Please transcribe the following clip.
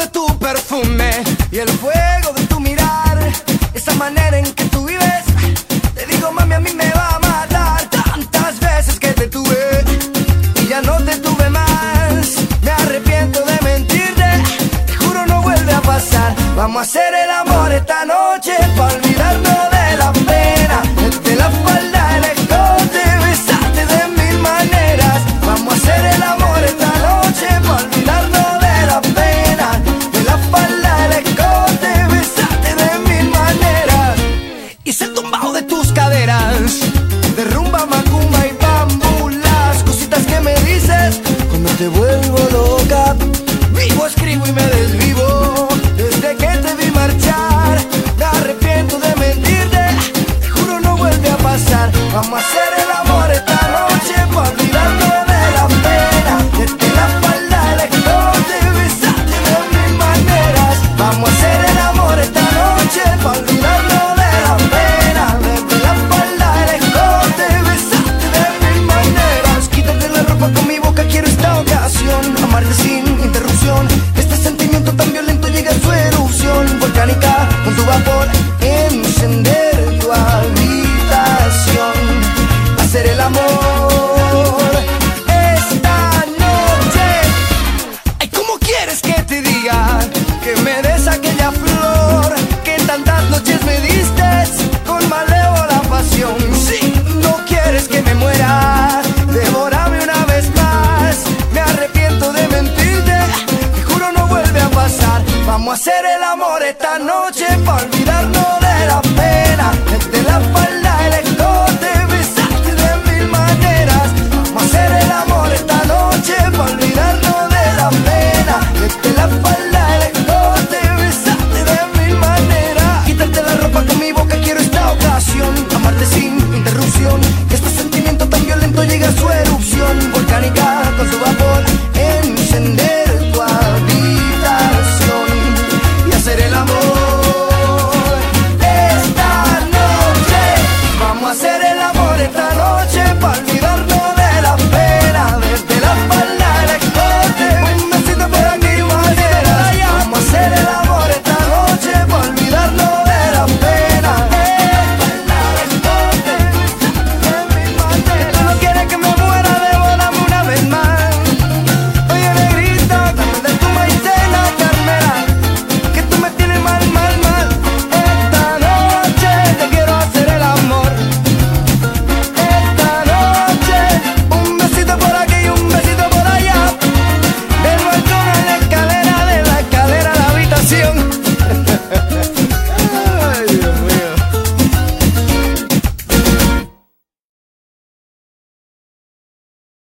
de tu perfume y el fuego de tu mirar, esa manera en que tú vives. Te digo, mami, a mí me va a matar tantas veces que te tuve y ya no te tuve más. Me arrepiento de mentirte, te juro no vuelve a pasar. Vamos a hacer el amor esta noche. Vamos mirar, devórame una vez más. Me arrepiento de mentirte, te juro no vuelve a pasar. Vamos a hacer el amor esta noche para olvidarnos de la pena, de la llega su erupción volcánica con su vapor.